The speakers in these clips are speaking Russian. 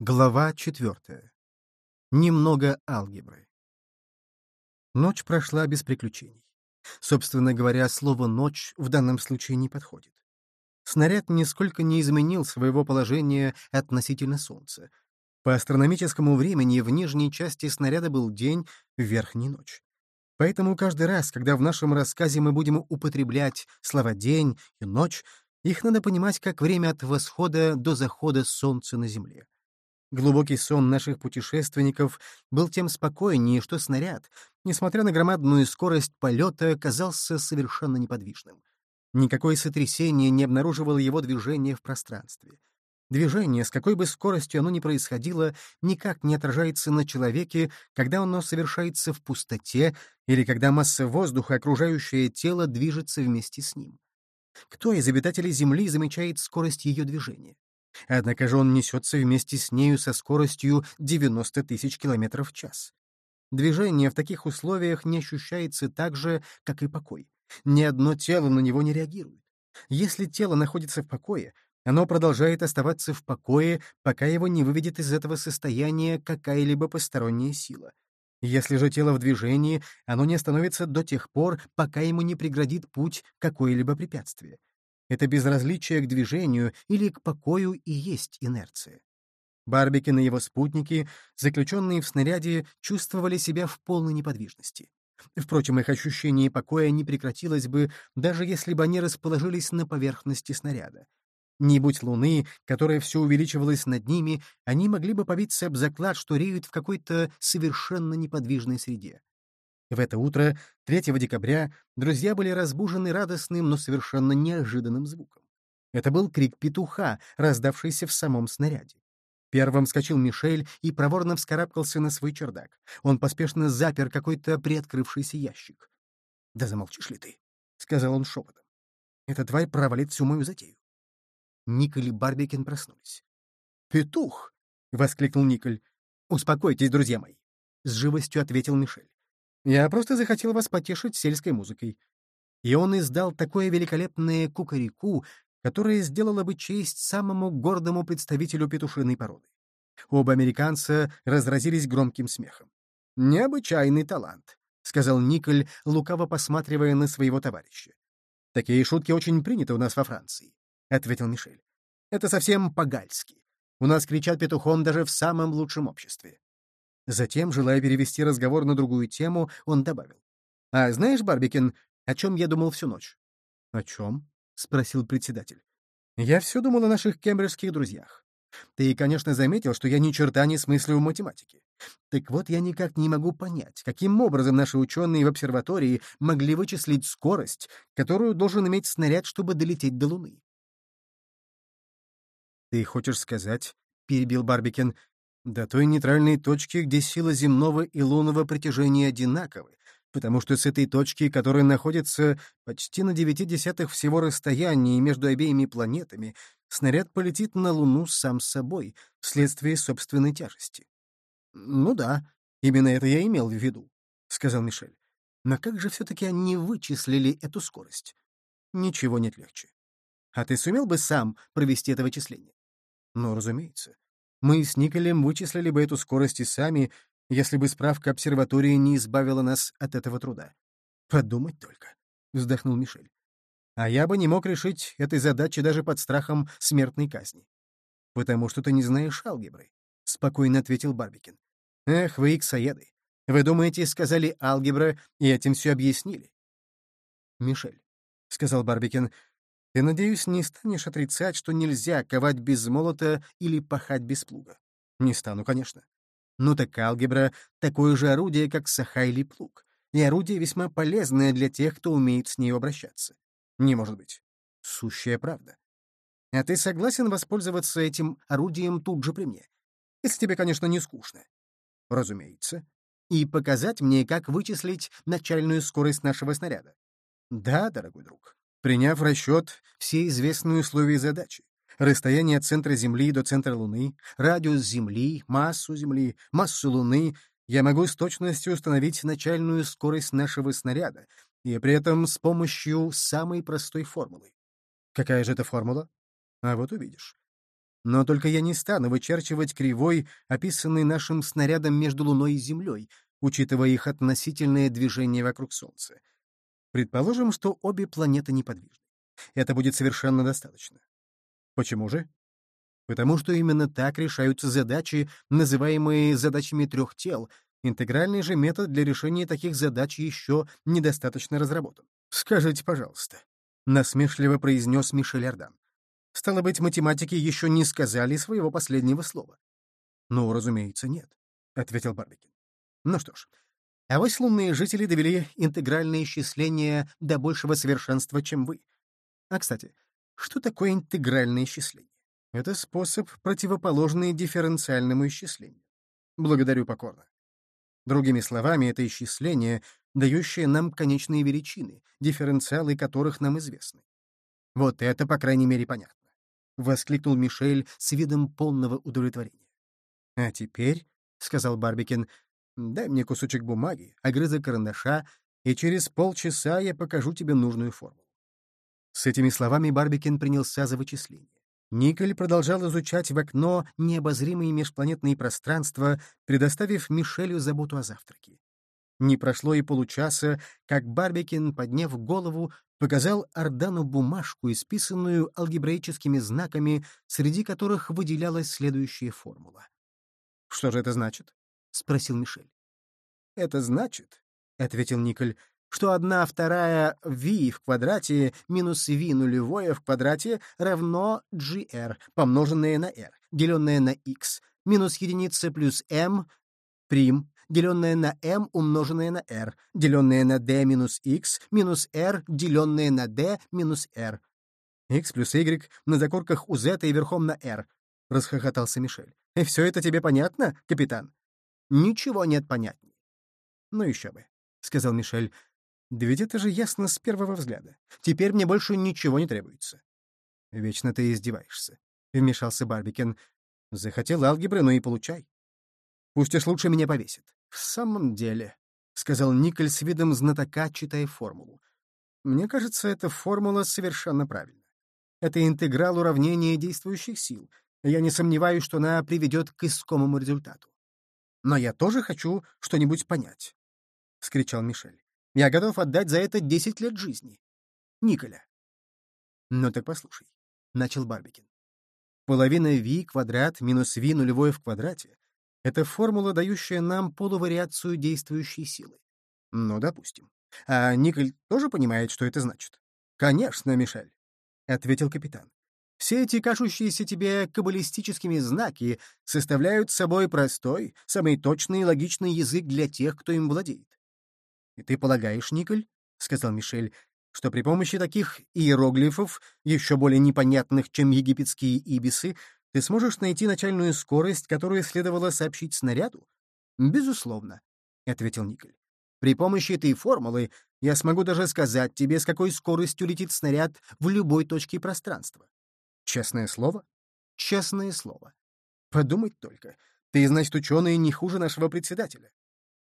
Глава четвертая. Немного алгебры. Ночь прошла без приключений. Собственно говоря, слово «ночь» в данном случае не подходит. Снаряд нисколько не изменил своего положения относительно Солнца. По астрономическому времени в нижней части снаряда был день, в верхней — ночь. Поэтому каждый раз, когда в нашем рассказе мы будем употреблять слова «день» и «ночь», их надо понимать как время от восхода до захода Солнца на Земле. Глубокий сон наших путешественников был тем спокойнее, что снаряд, несмотря на громадную скорость полета, казался совершенно неподвижным. Никакое сотрясение не обнаруживало его движения в пространстве. Движение, с какой бы скоростью оно ни происходило, никак не отражается на человеке, когда оно совершается в пустоте или когда масса воздуха, окружающая тело, движется вместе с ним. Кто из обитателей Земли замечает скорость ее движения? Однако же он несется вместе с нею со скоростью 90 тысяч километров в час. Движение в таких условиях не ощущается так же, как и покой. Ни одно тело на него не реагирует. Если тело находится в покое, оно продолжает оставаться в покое, пока его не выведет из этого состояния какая-либо посторонняя сила. Если же тело в движении, оно не остановится до тех пор, пока ему не преградит путь какое-либо препятствие. Это безразличие к движению или к покою и есть инерция. Барбикин и его спутники, заключенные в снаряде, чувствовали себя в полной неподвижности. Впрочем, их ощущение покоя не прекратилось бы, даже если бы они расположились на поверхности снаряда. Не будь луны, которая все увеличивалась над ними, они могли бы побиться об заклад, что реют в какой-то совершенно неподвижной среде. В это утро, 3 декабря, друзья были разбужены радостным, но совершенно неожиданным звуком. Это был крик петуха, раздавшийся в самом снаряде. Первым вскочил Мишель и проворно вскарабкался на свой чердак. Он поспешно запер какой-то приоткрывшийся ящик. «Да замолчишь ли ты?» — сказал он шепотом. «Эта тварь провалит всю мою затею». Николь и Барбикин проснулись. «Петух!» — воскликнул Николь. «Успокойтесь, друзья мои!» — с живостью ответил Мишель. Я просто захотел вас потешить сельской музыкой». И он издал такое великолепное кукареку, которое сделало бы честь самому гордому представителю петушиной породы. Оба американца разразились громким смехом. «Необычайный талант», — сказал Николь, лукаво посматривая на своего товарища. «Такие шутки очень приняты у нас во Франции», — ответил Мишель. «Это совсем по-гальски. У нас кричат петухом даже в самом лучшем обществе. Затем, желая перевести разговор на другую тему, он добавил. «А знаешь, Барбикин, о чем я думал всю ночь?» «О чем?» — спросил председатель. «Я все думал о наших кембриджских друзьях. Ты, конечно, заметил, что я ни черта не смыслю в математике. Так вот, я никак не могу понять, каким образом наши ученые в обсерватории могли вычислить скорость, которую должен иметь снаряд, чтобы долететь до Луны. «Ты хочешь сказать, — перебил Барбикен, до той нейтральной точки, где сила земного и лунного притяжения одинаковы, потому что с этой точки, которая находится почти на девяти десятых всего расстояния между обеими планетами, снаряд полетит на Луну сам собой, вследствие собственной тяжести. «Ну да, именно это я имел в виду», — сказал Мишель. «Но как же все-таки они вычислили эту скорость?» «Ничего нет легче. А ты сумел бы сам провести это вычисление?» «Ну, разумеется. Мы с Николем вычислили бы эту скорость и сами, если бы справка обсерватории не избавила нас от этого труда. Подумать только, — вздохнул Мишель. А я бы не мог решить этой задачи даже под страхом смертной казни. Потому что ты не знаешь алгебры, — спокойно ответил Барбикин. Эх, вы иксоеды. Вы думаете, сказали алгебра, и этим все объяснили? Мишель, — сказал Барбикин, ты, надеюсь, не станешь отрицать, что нельзя ковать без молота или пахать без плуга? Не стану, конечно. Ну так алгебра — такое же орудие, как саха или плуг. И орудие весьма полезное для тех, кто умеет с ней обращаться. Не может быть. Сущая правда. А ты согласен воспользоваться этим орудием тут же при мне? Если тебе, конечно, не скучно. Разумеется. И показать мне, как вычислить начальную скорость нашего снаряда. Да, дорогой друг приняв в расчет все известные условия задачи. Расстояние от центра Земли до центра Луны, радиус Земли, массу Земли, массу Луны, я могу с точностью установить начальную скорость нашего снаряда, и при этом с помощью самой простой формулы. Какая же это формула? А вот увидишь. Но только я не стану вычерчивать кривой, описанный нашим снарядом между Луной и Землей, учитывая их относительное движение вокруг Солнца. Предположим, что обе планеты неподвижны. Это будет совершенно достаточно. Почему же? Потому что именно так решаются задачи, называемые задачами трех тел. Интегральный же метод для решения таких задач еще недостаточно разработан. Скажите, пожалуйста, — насмешливо произнес Мишель Ардан. Стало быть, математики еще не сказали своего последнего слова. «Ну, разумеется, нет», — ответил Барбикин. «Ну что ж, а вось лунные жители довели интегральное исчисление до большего совершенства, чем вы. А, кстати, что такое интегральное исчисление? Это способ, противоположный дифференциальному исчислению. Благодарю покорно. Другими словами, это исчисление, дающее нам конечные величины, дифференциалы которых нам известны. Вот это, по крайней мере, понятно. — воскликнул Мишель с видом полного удовлетворения. «А теперь», — сказал Барбикин, — «дай мне кусочек бумаги, огрызок карандаша, и через полчаса я покажу тебе нужную формулу». С этими словами Барбикин принялся за вычисление. Николь продолжал изучать в окно необозримые межпланетные пространства, предоставив Мишелю заботу о завтраке. Не прошло и получаса, как Барбикин, подняв голову, показал Ардану бумажку, исписанную алгебраическими знаками, среди которых выделялась следующая формула. «Что же это значит?» — спросил Мишель. «Это значит», — ответил Николь, что одна вторая v в квадрате минус v нулевое в квадрате равно gr, помноженное на r, деленное на x, минус единица плюс m, прим, деленное на m, умноженное на r, деленное на d минус x, минус r, деленное на d минус r. x плюс y на закорках у z и верхом на r, — расхохотался Мишель. «И все это тебе понятно, капитан?» «Ничего нет понятней». «Ну еще бы», — сказал Мишель. «Да ведь это же ясно с первого взгляда. Теперь мне больше ничего не требуется». «Вечно ты издеваешься», — вмешался Барбикен. «Захотел алгебры, ну и получай. Пусть уж лучше меня повесит». «В самом деле», — сказал Николь с видом знатока, читая формулу. «Мне кажется, эта формула совершенно правильна. Это интеграл уравнения действующих сил. Я не сомневаюсь, что она приведет к искомому результату. Но я тоже хочу что-нибудь понять», — скричал Мишель. «Я готов отдать за это десять лет жизни. Николя». «Ну так послушай», — начал Барбикин. Половина v квадрат минус v нулевое в квадрате это формула, дающая нам полувариацию действующей силы. Ну, допустим. А Николь тоже понимает, что это значит? Конечно, Мишель, — ответил капитан. Все эти кажущиеся тебе каббалистическими знаки составляют собой простой, самый точный и логичный язык для тех, кто им владеет. «И ты полагаешь, Николь, — сказал Мишель, — что при помощи таких иероглифов, еще более непонятных, чем египетские ибисы, ты сможешь найти начальную скорость, которую следовало сообщить снаряду? Безусловно, — ответил Николь. При помощи этой формулы я смогу даже сказать тебе, с какой скоростью летит снаряд в любой точке пространства. Честное слово? Честное слово. Подумать только. Ты, значит, ученый не хуже нашего председателя.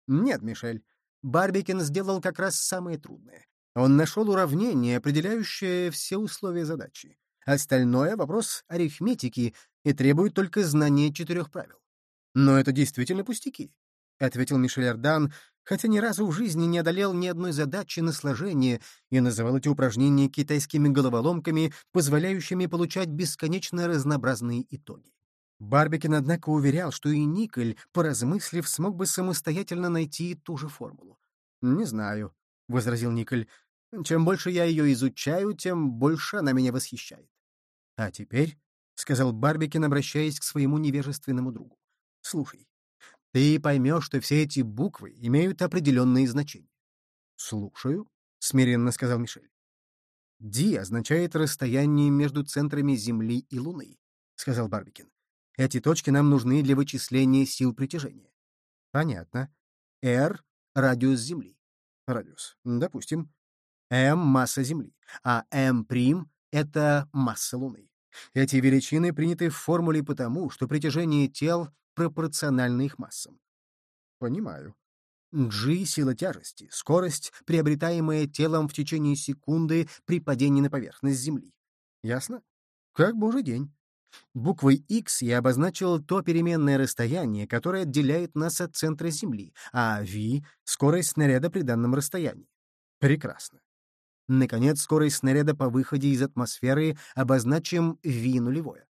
Нет, Мишель. Барбикин сделал как раз самое трудное. Он нашел уравнение, определяющее все условия задачи. Остальное — вопрос арифметики и требует только знания четырех правил. Но это действительно пустяки, — ответил Мишель Ардан, хотя ни разу в жизни не одолел ни одной задачи на сложение и называл эти упражнения китайскими головоломками, позволяющими получать бесконечно разнообразные итоги. Барбикин, однако, уверял, что и Николь, поразмыслив, смог бы самостоятельно найти ту же формулу. «Не знаю», — возразил Николь. «Чем больше я ее изучаю, тем больше она меня восхищает. А теперь, — сказал Барбикин, обращаясь к своему невежественному другу, — слушай, ты поймешь, что все эти буквы имеют определенные значения. — Слушаю, — смиренно сказал Мишель. «Ди» означает расстояние между центрами Земли и Луны, — сказал Барбикин. «Эти точки нам нужны для вычисления сил притяжения». «Понятно. R — радиус Земли». «Радиус. Допустим. M — масса Земли, а M' это масса Луны. Эти величины приняты в формуле потому, что притяжение тел пропорционально их массам. Понимаю. G — сила тяжести, скорость, приобретаемая телом в течение секунды при падении на поверхность Земли. Ясно? Как божий день. Буквой X я обозначил то переменное расстояние, которое отделяет нас от центра Земли, а V — скорость снаряда при данном расстоянии. Прекрасно. Наконец, скорость снаряда по выходе из атмосферы обозначим V нулевое.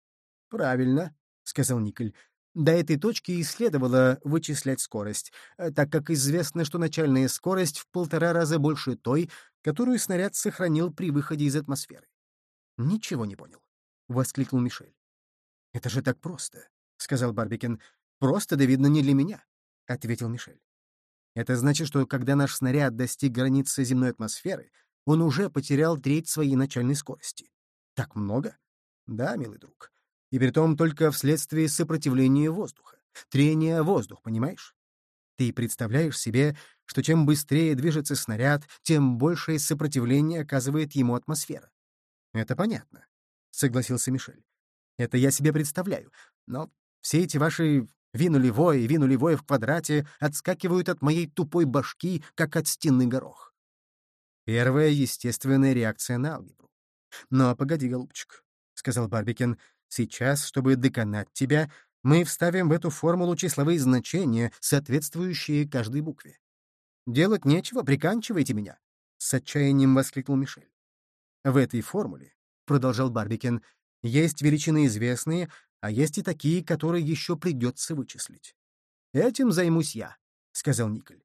Правильно, — сказал Николь. До этой точки и следовало вычислять скорость, э, так как известно, что начальная скорость в полтора раза больше той, которую снаряд сохранил при выходе из атмосферы. «Ничего не понял», — воскликнул Мишель. «Это же так просто», — сказал Барбикин. «Просто, да видно, не для меня», — ответил Мишель. «Это значит, что когда наш снаряд достиг границы земной атмосферы, он уже потерял треть своей начальной скорости. Так много? Да, милый друг. И при том только вследствие сопротивления воздуха. Трения воздух, понимаешь? Ты представляешь себе, что чем быстрее движется снаряд, тем большее сопротивление оказывает ему атмосфера. Это понятно, — согласился Мишель. Это я себе представляю. Но все эти ваши ви нулевое и ви нулевое в квадрате отскакивают от моей тупой башки, как от стены горох. Первая естественная реакция на алгебру. «Но погоди, голубчик», — сказал Барбикин, — «сейчас, чтобы доконать тебя, мы вставим в эту формулу числовые значения, соответствующие каждой букве». «Делать нечего, приканчивайте меня», — с отчаянием воскликнул Мишель. «В этой формуле», — продолжал Барбикин, — есть величины известные, а есть и такие, которые еще придется вычислить. Этим займусь я, — сказал Николь.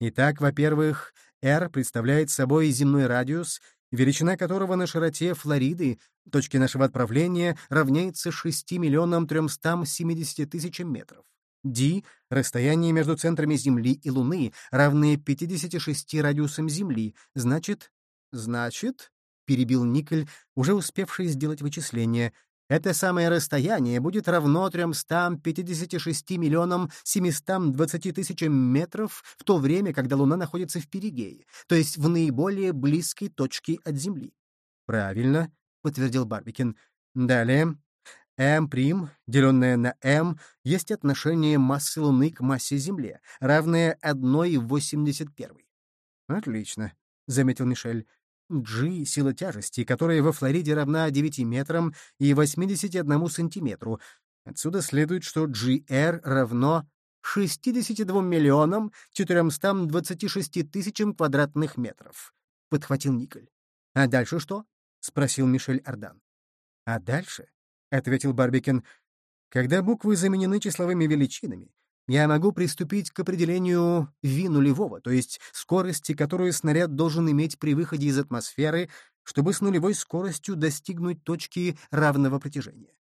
Итак, во-первых, R представляет собой земной радиус, величина которого на широте Флориды, точки нашего отправления, равняется 6 миллионам 370 тысячам метров. D — расстояние между центрами Земли и Луны, равное 56 радиусам Земли, значит... Значит, перебил Николь, уже успевший сделать вычисление. Это самое расстояние будет равно 356 миллионам 720 тысячам метров в то время, когда Луна находится в перигее, то есть в наиболее близкой точке от Земли. «Правильно», — подтвердил Барбикин. «Далее. m', деленное на m, есть отношение массы Луны к массе Земли, равное 1,81. «Отлично», — заметил Мишель. G — сила тяжести, которая во Флориде равна 9 метрам и 81 сантиметру. Отсюда следует, что GR равно 62 миллионам 426 тысячам квадратных метров, — подхватил Николь. — А дальше что? — спросил Мишель Ардан. — А дальше, — ответил Барбикен, — когда буквы заменены числовыми величинами, я могу приступить к определению V нулевого, то есть скорости, которую снаряд должен иметь при выходе из атмосферы, чтобы с нулевой скоростью достигнуть точки равного притяжения.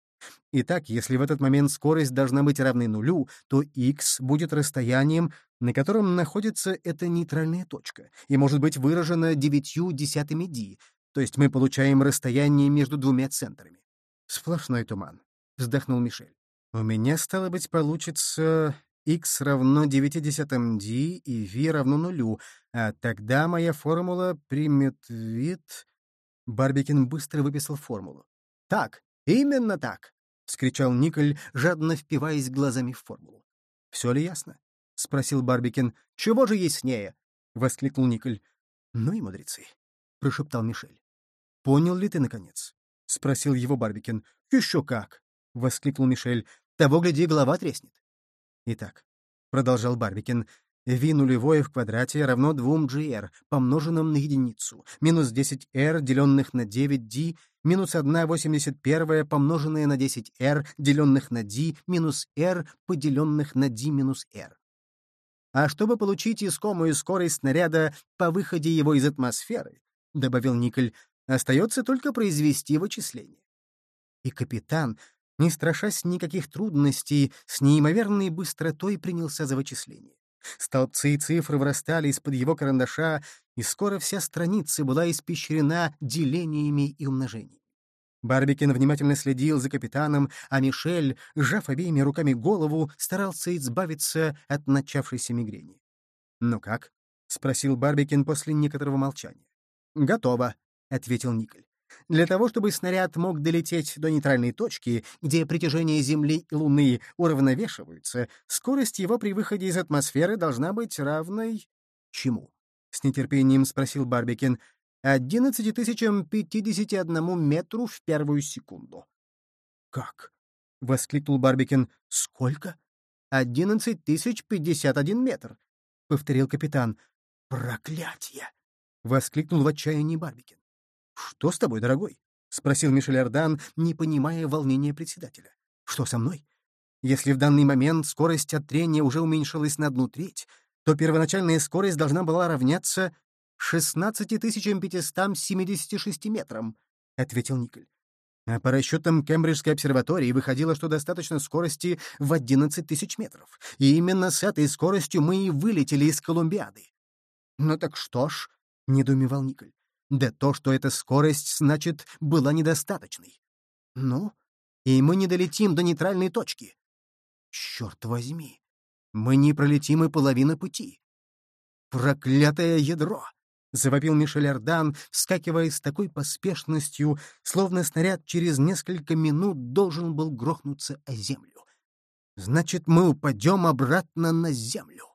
Итак, если в этот момент скорость должна быть равной нулю, то x будет расстоянием, на котором находится эта нейтральная точка, и может быть выражена девятью десятыми d, то есть мы получаем расстояние между двумя центрами. Сплошной туман, — вздохнул Мишель. У меня, стало быть, получится x равно 90 d и v равно нулю, а тогда моя формула примет вид... Барбикин быстро выписал формулу. «Так, именно так!» — скричал Николь, жадно впиваясь глазами в формулу. «Все ли ясно?» — спросил Барбикин. «Чего же яснее?» — воскликнул Николь. «Ну и мудрецы!» — прошептал Мишель. «Понял ли ты, наконец?» — спросил его Барбикин. «Еще как!» — воскликнул Мишель. «Того, гляди, голова треснет». Итак, продолжал Барбикин, v нулевое в квадрате равно 2gr, помноженным на единицу, минус 10r, деленных на 9d, минус 1,81 помноженное на 10r, деленных на d, минус r, поделенных на d минус r. А чтобы получить искомую скорость снаряда по выходе его из атмосферы, — добавил Николь, — остается только произвести вычисление. И капитан не страшась никаких трудностей, с неимоверной быстротой принялся за вычисление. Столбцы и цифры вырастали из-под его карандаша, и скоро вся страница была испещрена делениями и умножениями. Барбикин внимательно следил за капитаном, а Мишель, сжав обеими руками голову, старался избавиться от начавшейся мигрени. «Ну как?» — спросил Барбикин после некоторого молчания. «Готово», — ответил Николь. Для того, чтобы снаряд мог долететь до нейтральной точки, где притяжение Земли и Луны уравновешиваются, скорость его при выходе из атмосферы должна быть равной... Чему? — с нетерпением спросил Барбикин. «Одиннадцати тысячам пятидесяти одному метру в первую секунду». «Как?» — воскликнул Барбикин. «Сколько?» «Одиннадцать тысяч пятьдесят один метр», — повторил капитан. «Проклятье!» — воскликнул в отчаянии Барбикин. «Что с тобой, дорогой?» — спросил Мишель Ардан, не понимая волнения председателя. «Что со мной? Если в данный момент скорость от трения уже уменьшилась на одну треть, то первоначальная скорость должна была равняться 16576 метрам», — ответил Николь. А по расчетам Кембриджской обсерватории выходило, что достаточно скорости в 11 тысяч метров. И именно с этой скоростью мы и вылетели из Колумбиады. «Ну так что ж», — недоумевал Николь, «да то, что эта скорость, значит, была недостаточной. Ну, и мы не долетим до нейтральной точки. Черт возьми, мы не пролетим и половины пути. Проклятое ядро! — завопил Мишель Ардан, вскакивая с такой поспешностью, словно снаряд через несколько минут должен был грохнуться о землю. «Значит, мы упадем обратно на землю!»